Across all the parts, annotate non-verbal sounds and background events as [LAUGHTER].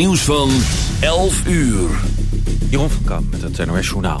Nieuws van 11 uur. Jeroen van Kamp met het NOS Journaal.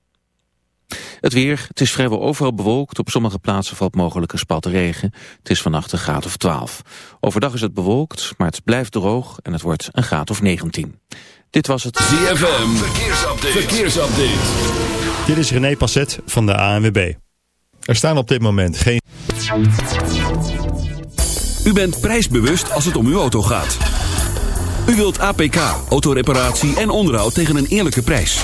Het weer, het is vrijwel overal bewolkt. Op sommige plaatsen valt mogelijk een spat regen. Het is vannacht een graad of 12. Overdag is het bewolkt, maar het blijft droog en het wordt een graad of 19. Dit was het ZFM Verkeersupdate. Verkeersupdate. Dit is René Passet van de ANWB. Er staan op dit moment geen... U bent prijsbewust als het om uw auto gaat. U wilt APK, autoreparatie en onderhoud tegen een eerlijke prijs.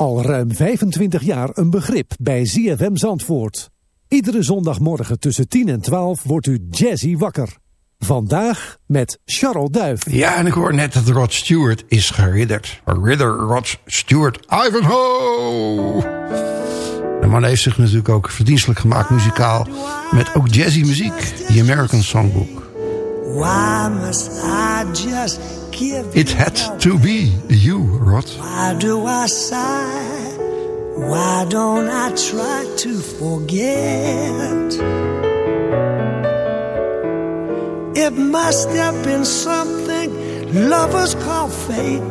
Al ruim 25 jaar een begrip bij ZFM Zandvoort. Iedere zondagmorgen tussen 10 en 12 wordt u jazzy wakker. Vandaag met Charles Duif. Ja, en ik hoor net dat Rod Stewart is geridderd. Ridder Rod Stewart Ivanhoe! De man heeft zich natuurlijk ook verdienstelijk gemaakt muzikaal... met ook jazzy muziek, The American Songbook. Why must I just give It had to be you, Rod. Why do I sigh? Why don't I try to forget? It must have been something lovers call fate.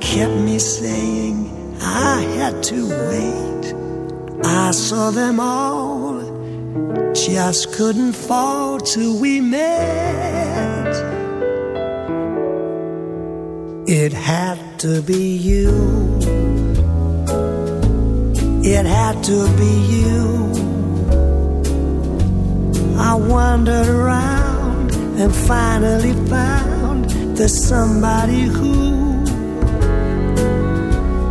Kept me saying I had to wait. I saw them all, just couldn't fall till we met. It had to be you. It had to be you. I wandered around and finally found there's somebody who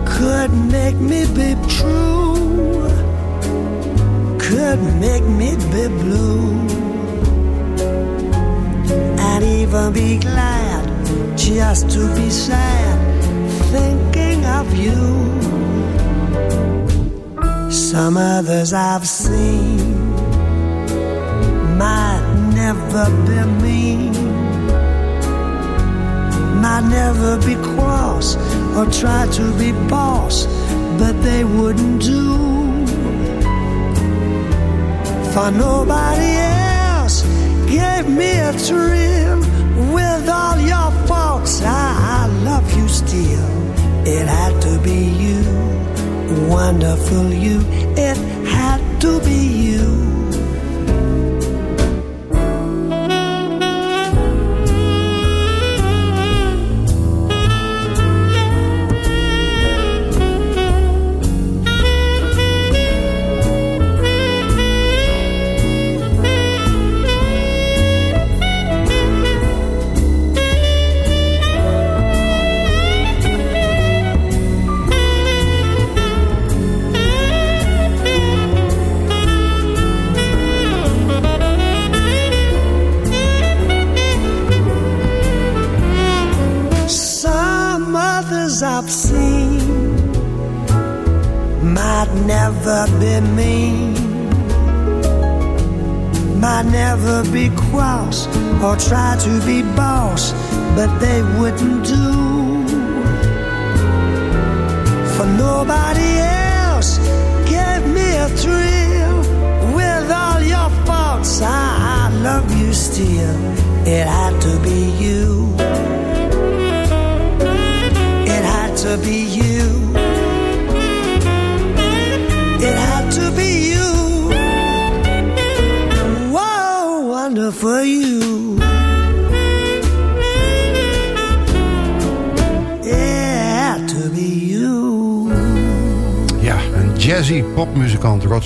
could make me be true, could make me be blue, and even be glad just to be sad thinking of you. Some others I've seen might never be mean, might never be cross or try to be boss, but they wouldn't do for nobody else gave me a thrill with all your faults. I, I love you still. It had to be you, wonderful you. It had to be you.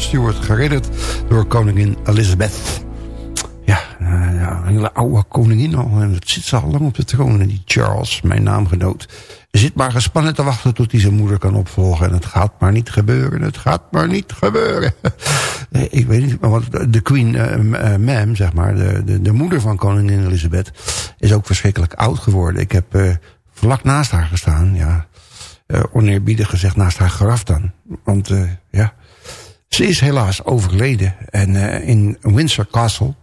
Stewart, geridderd door koningin Elizabeth. Ja, eh, ja, een hele oude koningin al. En dat zit ze al lang op de troon. En die Charles, mijn naamgenoot, zit maar gespannen te wachten tot hij zijn moeder kan opvolgen. En het gaat maar niet gebeuren, het gaat maar niet gebeuren. Nee, [LAUGHS] Ik weet niet, maar wat de Queen uh, Ma'am, zeg maar, de, de, de moeder van koningin Elizabeth, is ook verschrikkelijk oud geworden. Ik heb vlak naast haar gestaan, ja, oneerbiedig gezegd naast haar graf dan. Want ja, ze is helaas overleden. En uh, in Windsor Castle,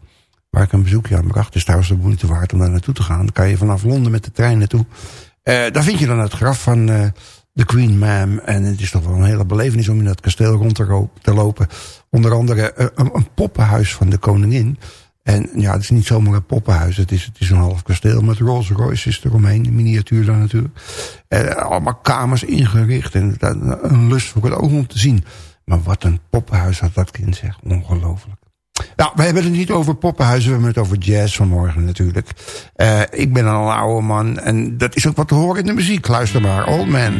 waar ik een bezoekje aan bracht, is trouwens de moeite waard om daar naartoe te gaan. Dan kan je vanaf Londen met de trein naartoe. Uh, daar vind je dan het graf van uh, de Queen Ma'am. En het is toch wel een hele belevenis om in dat kasteel rond te, lopen. Onder andere een, poppenhuis van de koningin. En ja, het is niet zomaar een poppenhuis. Het is, het is een half kasteel met Rolls Royces eromheen. Miniatuur dan natuurlijk. Allemaal kamers ingericht. En een lust voor het oog om te zien. Maar wat een poppenhuis had dat kind zeg. Ongelooflijk. Nou, we hebben het niet over poppenhuizen. We hebben het over jazz vanmorgen natuurlijk. Uh, ik ben een oude man. En dat is ook wat te horen in de muziek. Luister maar. Old Man.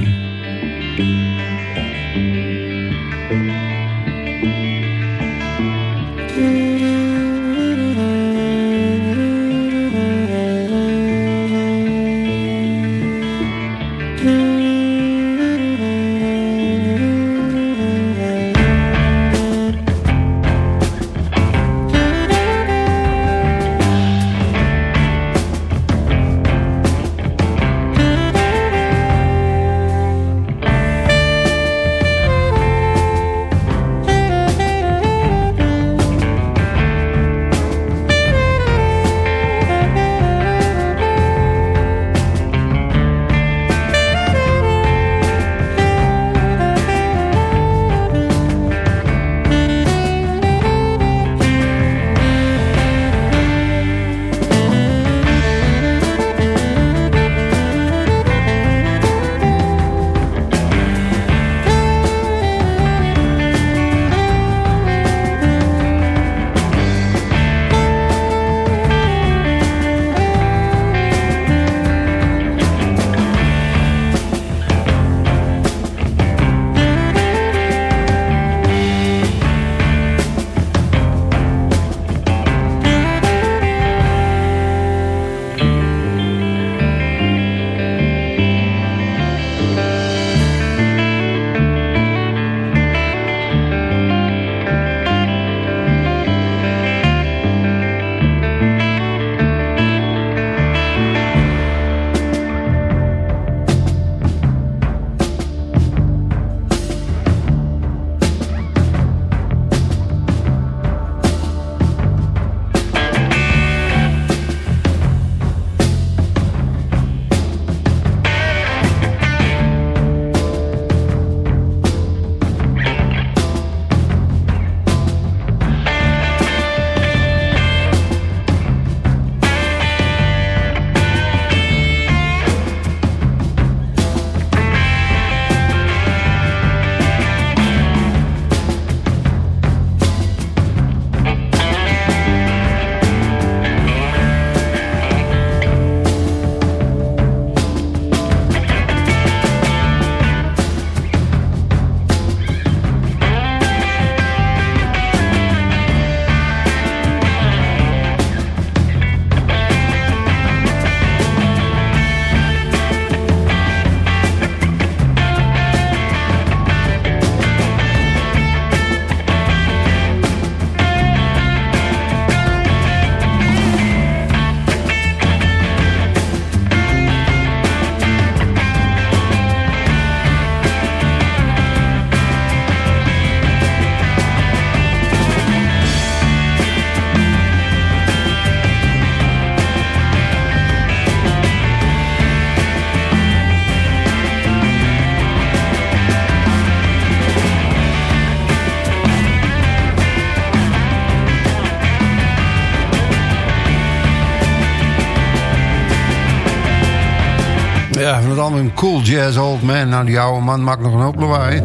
Ja, van het album Cool Jazz Old Man. Nou, die oude man maakt nog een hoop lawaai.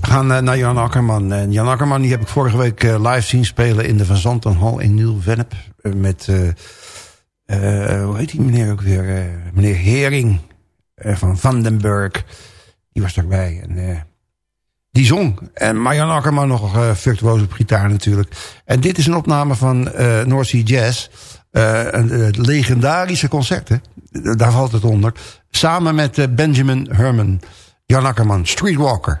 We gaan eh, naar Jan Akkerman. En Jan Akkerman die heb ik vorige week eh, live zien spelen... in de Van Zantenhal in Nieuw-Vennep. eh, met, hoe heet die meneer ook weer? Meneer Hering van Vandenberg. Die was daarbij. En die zong. En Marjan Akkerman nog uh, virtuoos op gitaar natuurlijk. En dit is een opname van uh, North Sea Jazz. Uh, een, uh, legendarische concerten. Daar valt het onder. Samen met Benjamin Herman. Jan Akkerman, Streetwalker.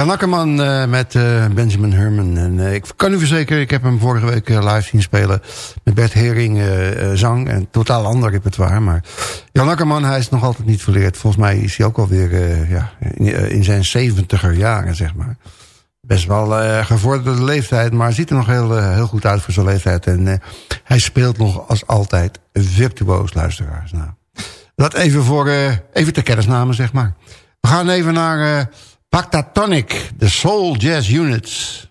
Jan Akkerman uh, met uh, Benjamin Herman. En, uh, ik kan u verzekeren, ik heb hem vorige week live zien spelen... met Bert Hering zang en totaal ander repertoire. Maar Jan Akkerman, hij is nog altijd niet verleerd. Volgens mij is hij ook alweer ja, in, in, zijn zeventiger jaren, zeg maar. Best wel gevorderde leeftijd, maar ziet er nog heel, heel goed uit voor zijn leeftijd. En hij speelt nog als altijd virtuoos, luisteraars. Nou, dat even, voor, even ter kennisname, zeg maar. We gaan even naar... Pactatonic, de Soul Jazz Units.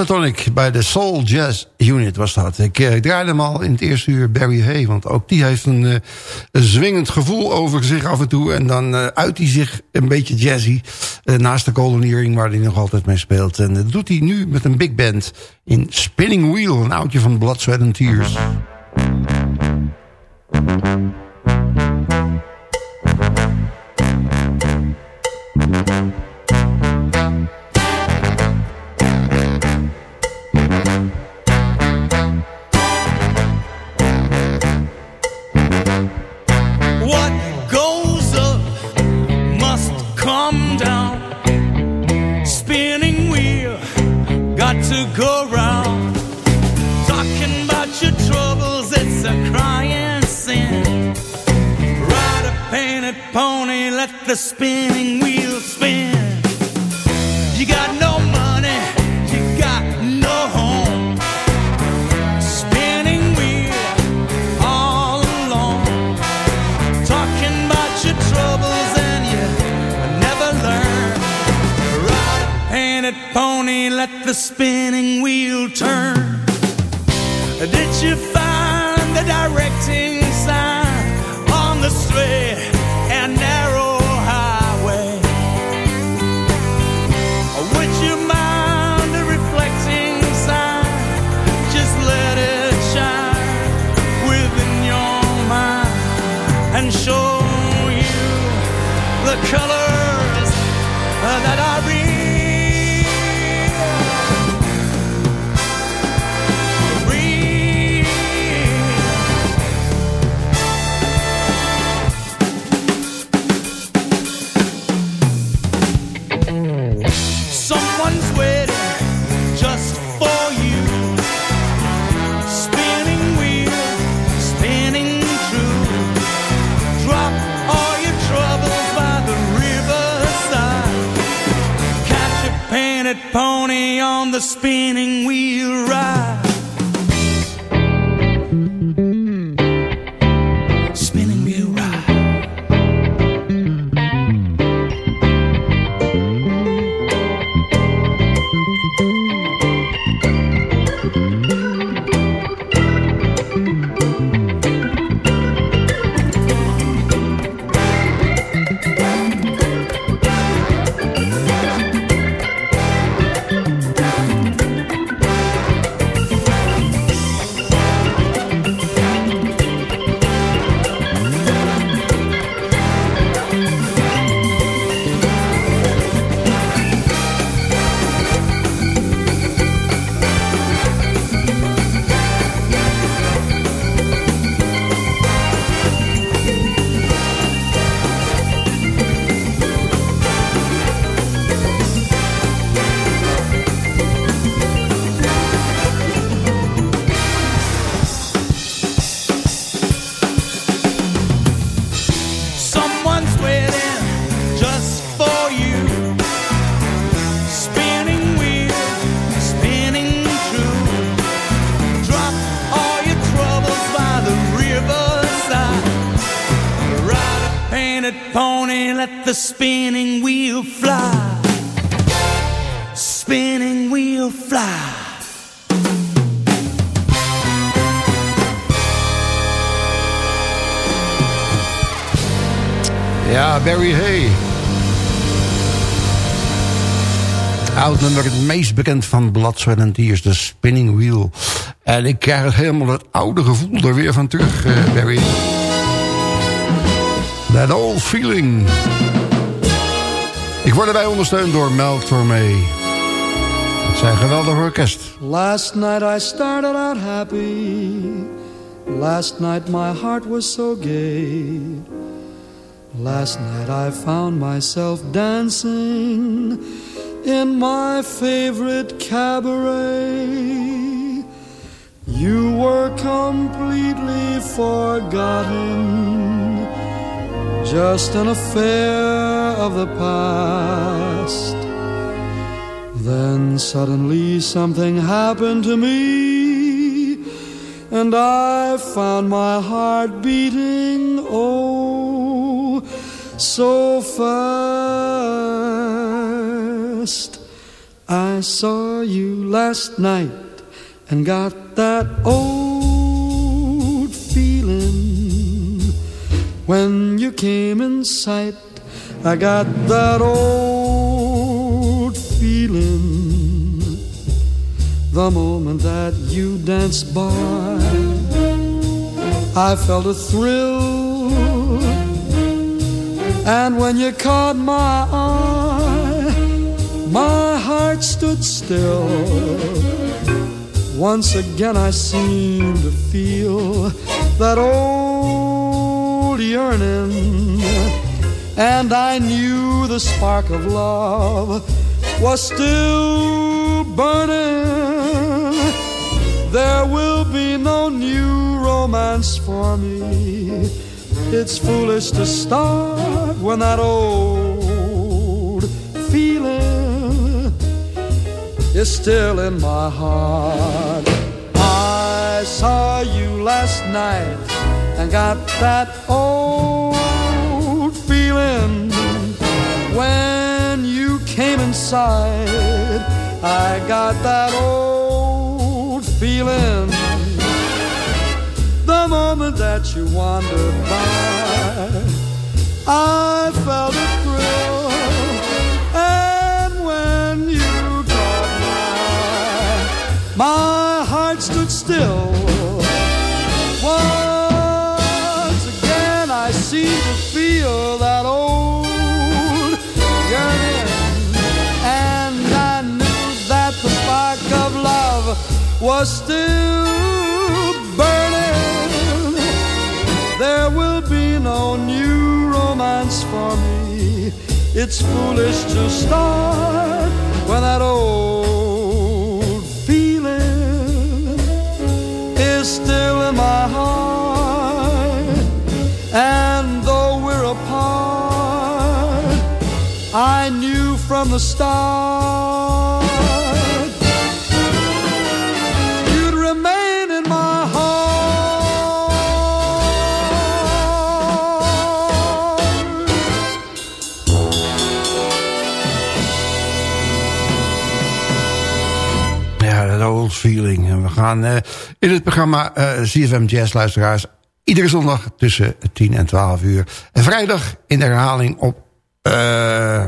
Pentatonic bij de Soul Jazz Unit was dat. Ik, eh, ik draaide hem al in het eerste uur Barry Hay. Want ook die heeft een, een zwingend gevoel over zich af en toe. En dan uh, uit hij zich een beetje jazzy. naast de coloniering waar hij nog altijd mee speelt. En dat doet hij nu met een big band in Spinning Wheel. Een oudje van Blood, Sweat and Tears. The spinning wheel spin. You got no money, you got no home. Spinning wheel all alone. Talking about your troubles and you never learn. Ride a painted pony, let the spinning wheel turn. Did you find the directing sign on the straight show you the colors that pony, let the spinning wheel fly. Spinning wheel fly. Ja, Barry Hay. Oud nummer, het meest bekend van Blood, Sweat and Tears, de Spinning Wheel. En ik krijg helemaal het oude gevoel er weer van terug, uh, Barry. That old feeling. Ik word erbij ondersteund door Mel Tormé. Het zijn geweldig orkest. Last night I started out happy. Last night my heart was so gay. Last night I found myself dancing in my favorite cabaret. You were completely forgotten, just an affair of the past. Then suddenly something happened to me, and I found my heart beating, oh, so fast. I saw you last night and got that old when you came in sight. I got that old feeling the moment that you danced by. I felt a thrill, and when you caught my eye, my heart stood still. Once again I seemed to feel that old yearning. And I knew the spark of love was still burning. There will be no new romance for me. It's foolish to start when that old feeling is still in my heart. I saw you last night and got that old when you came inside. I got that old feeling the moment that you wandered by. I felt a thrill, and when you caught my heart stood still. Once again, I seem to feel that was still burning. There will be no new romance for me. It's foolish to start when that old feeling is still in my heart. And though we're apart, I knew from the start eh, in het programma eh CFM Jazz luisteraars... iedere zondag tussen 10 en 12 uur. En vrijdag in de herhaling op eh,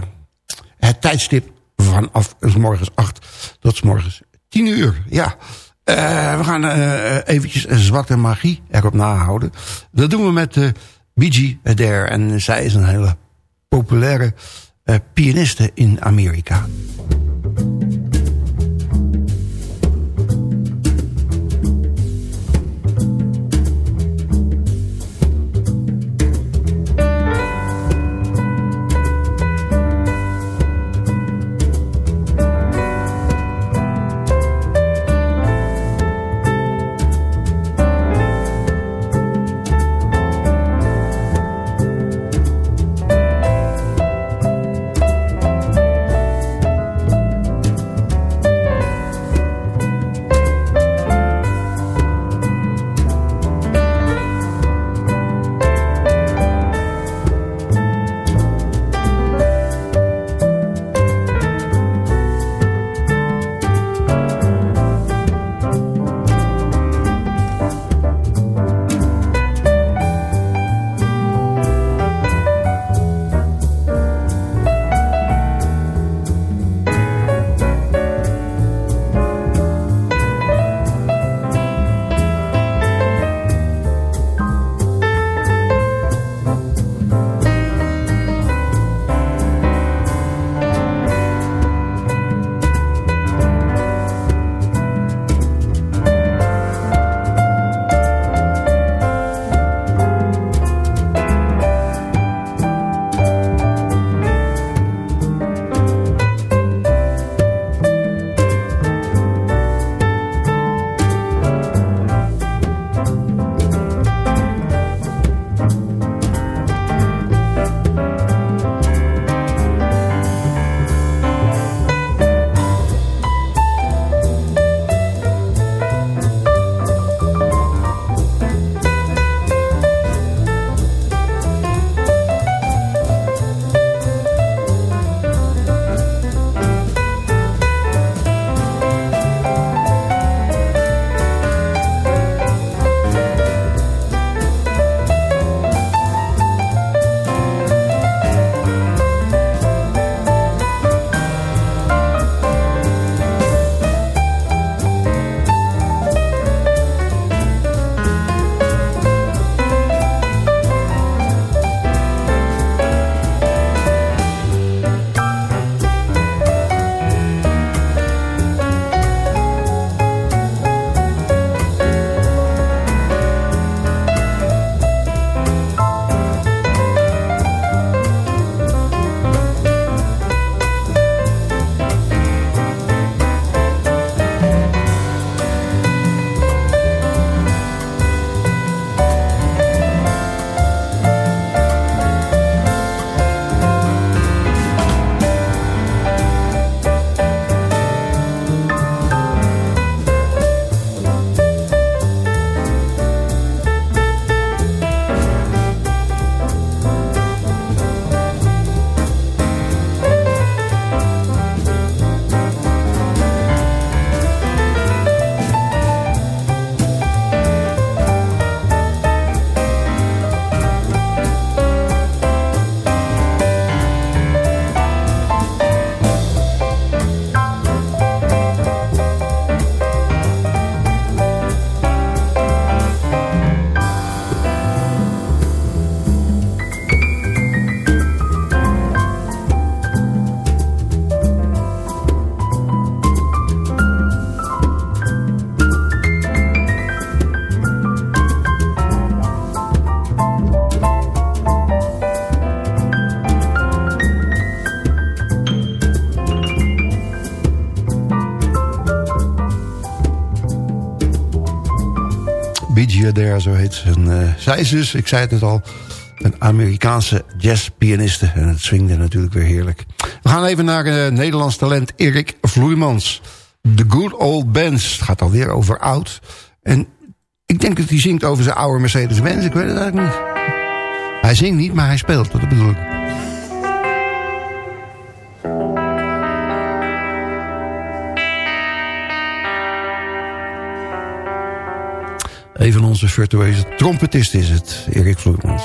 het tijdstip vanaf morgens 8 tot morgens 10 uur. Ja, we gaan eh eventjes zwarte magie erop nahouden. Dat doen we met de Bee Adair. En zij is een hele populaire pianiste in Amerika. There, zo heet ze. En, uh, zij is dus, ik zei het net al, een Amerikaanse jazzpianiste. En het swingde natuurlijk weer heerlijk. We gaan even naar uh, Nederlands talent Erik Vloeimans. The Good Old Bands. Het gaat alweer over oud. En ik denk dat hij zingt over zijn oude Mercedes-Benz. Ik weet het eigenlijk niet. Hij zingt niet, maar hij speelt. Dat bedoel ik. Onze virtueuze trompetisten is het, Erik Vloeimans.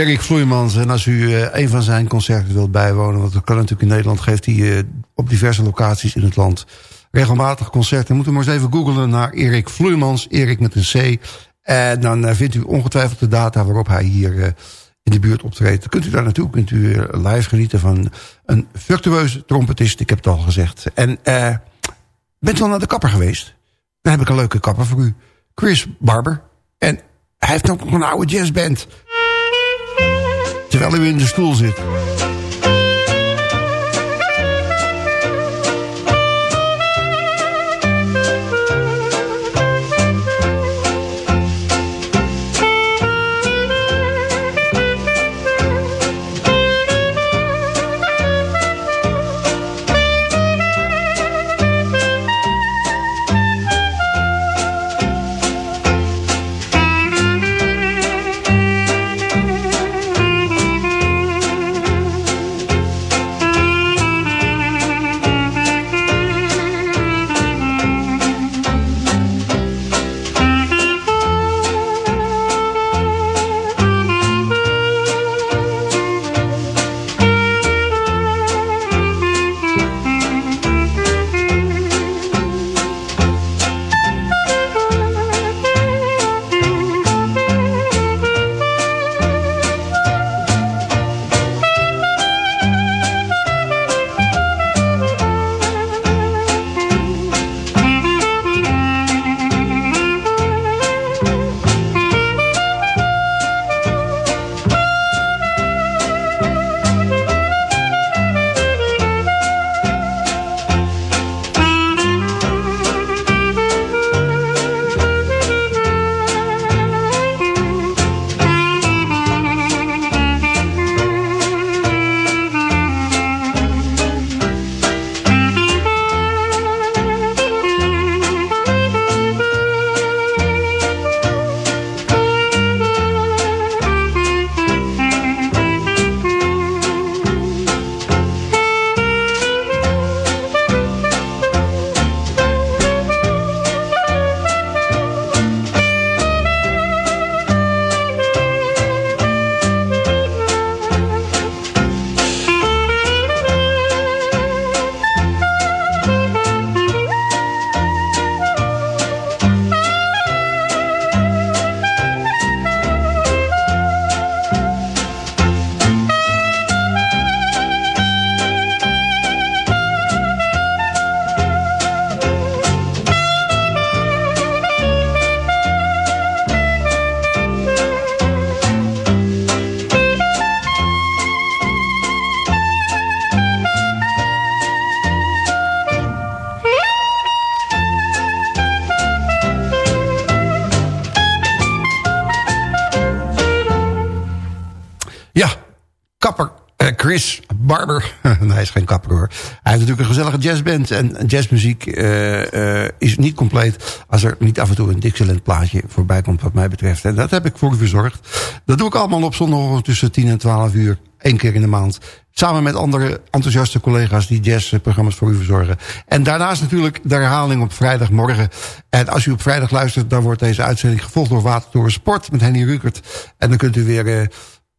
Erik Vloeimans. En als u een van zijn concerten wilt bijwonen... want dat kan natuurlijk in Nederland... geeft hij op diverse locaties in het land regelmatig concerten. Moet u maar eens even googlen naar Erik Vloeimans. Erik met een C. En dan vindt u ongetwijfeld de data waarop hij hier in de buurt optreedt. Kunt u daar naartoe, kunt u live genieten van een virtueuze trompetist. Ik heb het al gezegd. En bent u al naar de kapper geweest? Dan heb ik een leuke kapper voor u. Chris Barber. En hij heeft ook nog een oude jazzband. Terwijl u in de stoel zit. Hij is geen kapper hoor. Hij heeft natuurlijk een gezellige jazzband. En jazzmuziek uh, uh, is niet compleet als er niet af en toe een Dixieland plaatje voorbij komt wat mij betreft. En dat heb ik voor u verzorgd. Dat doe ik allemaal op zondag tussen 10 en 12 uur. één keer in de maand. Samen met andere enthousiaste collega's die jazzprogramma's voor u verzorgen. En daarnaast natuurlijk de herhaling op vrijdagmorgen. En als u op vrijdag luistert, dan wordt deze uitzending gevolgd door Watertoren Sport met Henny Rukert. En dan kunt u weer... Uh,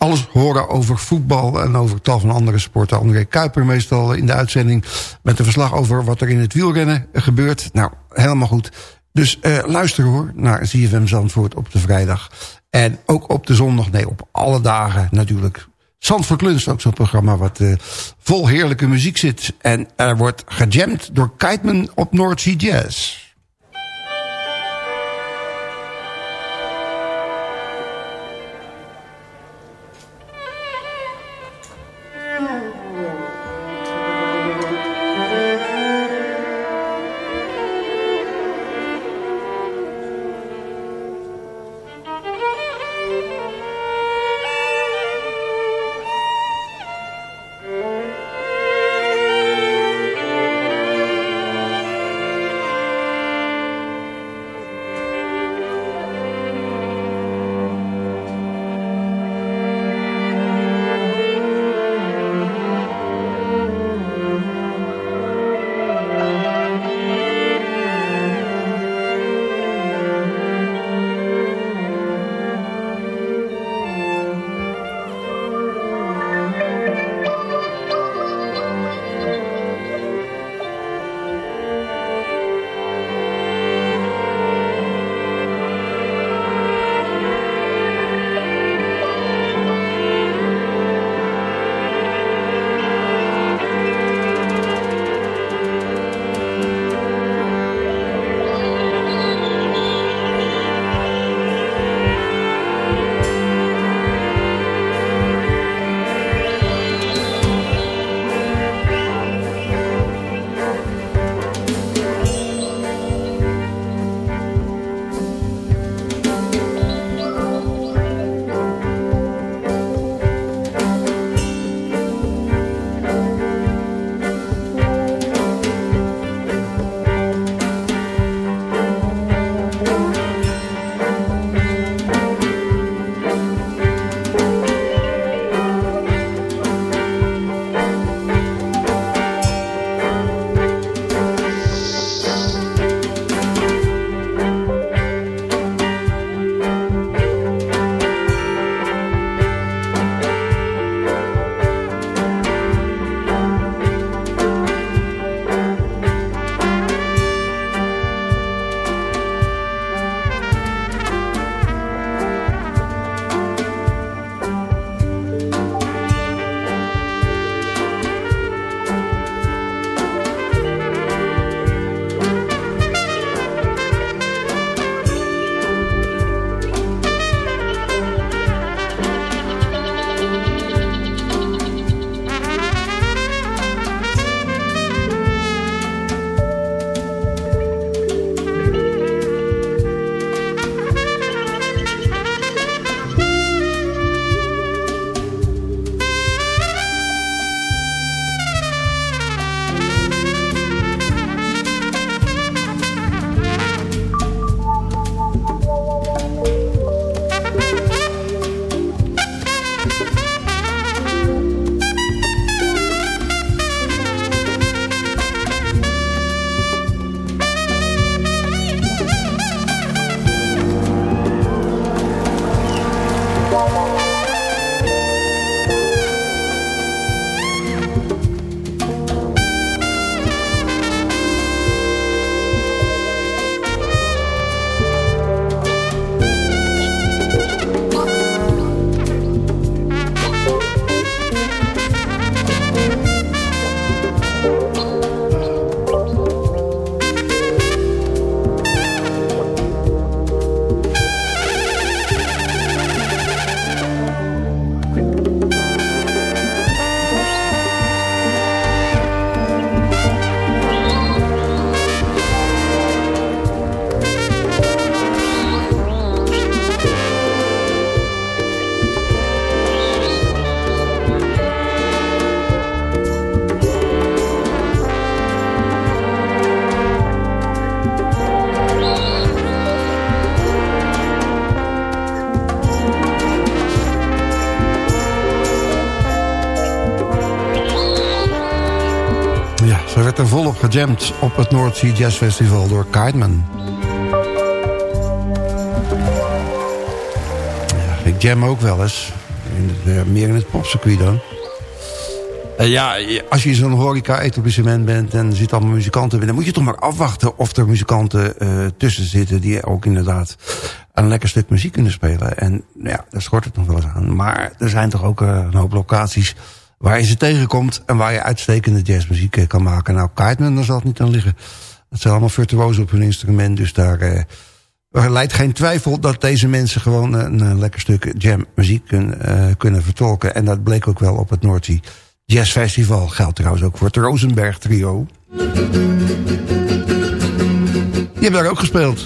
alles horen over voetbal en over tal van andere sporten. André Kuiper meestal in de uitzending met een verslag over wat er in het wielrennen gebeurt. Nou, helemaal goed. Dus uh, luister hoor naar ZFM Zandvoort op de vrijdag. En ook op de zondag, nee, op alle dagen natuurlijk. Zandvoort Lunch, ook zo'n programma wat uh, vol heerlijke muziek zit. En er wordt gejamd door Kiteman op North Sea Jazz. Gejamd op het North Sea Jazz Festival door. Ja, ik jam ook wel eens. In het, eh, meer in het popcircuit dan. Uh, ja, als je in zo'n horeca-etablissement bent en er zitten allemaal muzikanten binnen... dan moet je toch maar afwachten of er muzikanten uh, tussen zitten... die ook inderdaad een lekker stuk muziek kunnen spelen. En ja, daar schort het nog wel eens aan. Maar er zijn toch ook uh, een hoop locaties waar je ze tegenkomt... en waar je uitstekende jazzmuziek kan maken. Nou, Kiteman, daar zal het niet aan liggen. Dat zijn allemaal virtuozen op hun instrument, dus daar... Er leidt geen twijfel dat deze mensen gewoon een, een lekker stuk jammuziek kun, kunnen vertolken. En dat bleek ook wel op het Noordzee Jazzfestival. Geldt trouwens ook voor het Rosenberg trio. Die hebben daar ook gespeeld.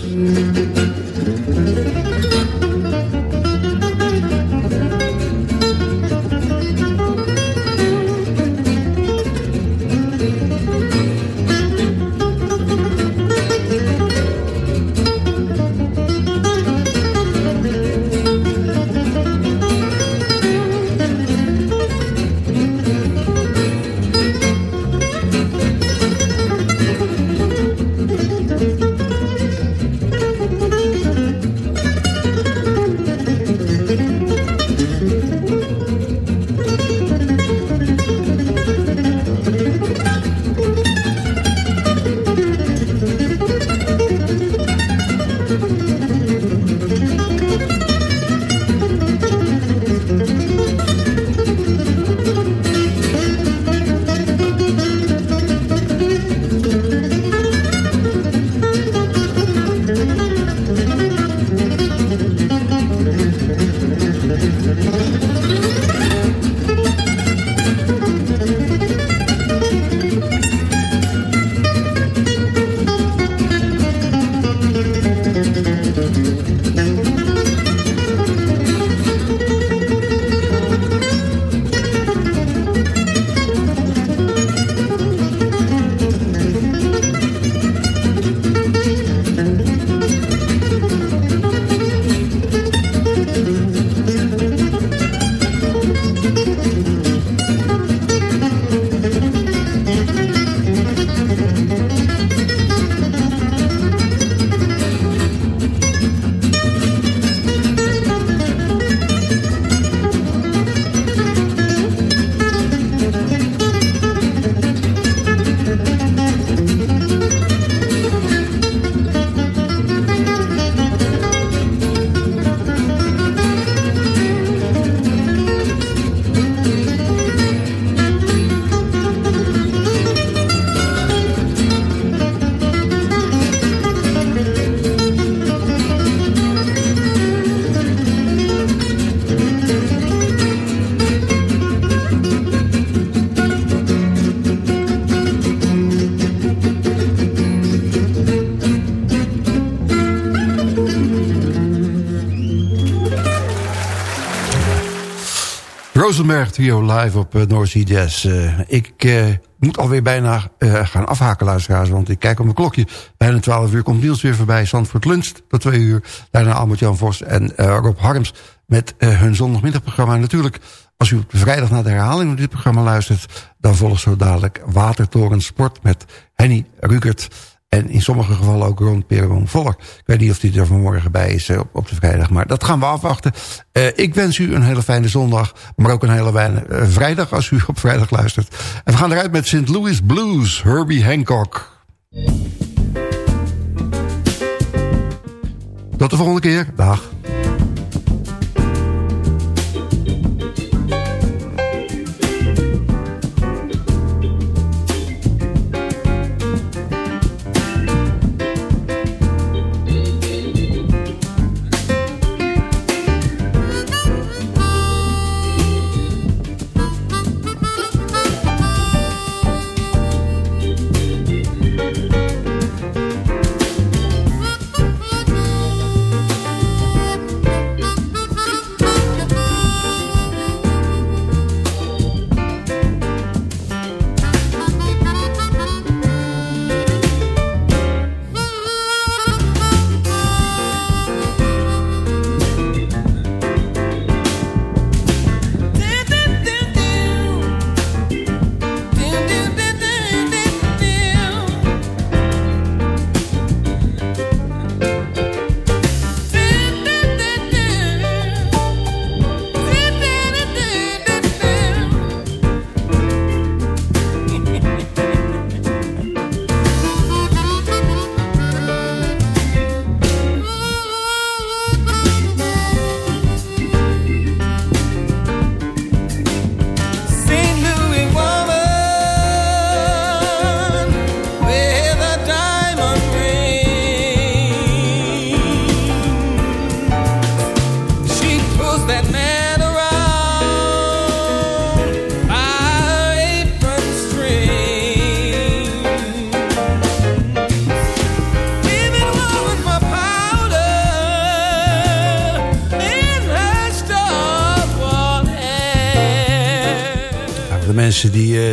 Rosenberg Trio live op uh, Jazz. Uh, ik uh, moet alweer bijna gaan afhaken, luisteraars. Want ik kijk op mijn klokje. Bijna 12 uur komt Niels weer voorbij. Zandvoort luncht tot 2 uur. Daarna Albert-Jan Vos en Rob Harms met hun zondagmiddagprogramma. Natuurlijk, als u op vrijdag naar de herhaling van dit programma luistert... dan volgt zo dadelijk Watertoren Sport met Henny Rukert... En in sommige gevallen ook rond Peron Voller. Ik weet niet of hij er vanmorgen bij is eh, op, op de vrijdag. Maar dat gaan we afwachten. Uh, ik wens u een hele fijne zondag. Maar ook een hele fijne uh, vrijdag als u op vrijdag luistert. En we gaan eruit met St. Louis Blues. Herbie Hancock. Tot de volgende keer. Dag.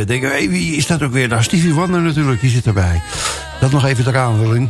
Denken... Hey, wie is dat ook weer? Nou, Stevie Wonder natuurlijk, die zit erbij. Dat nog even ter aanvulling.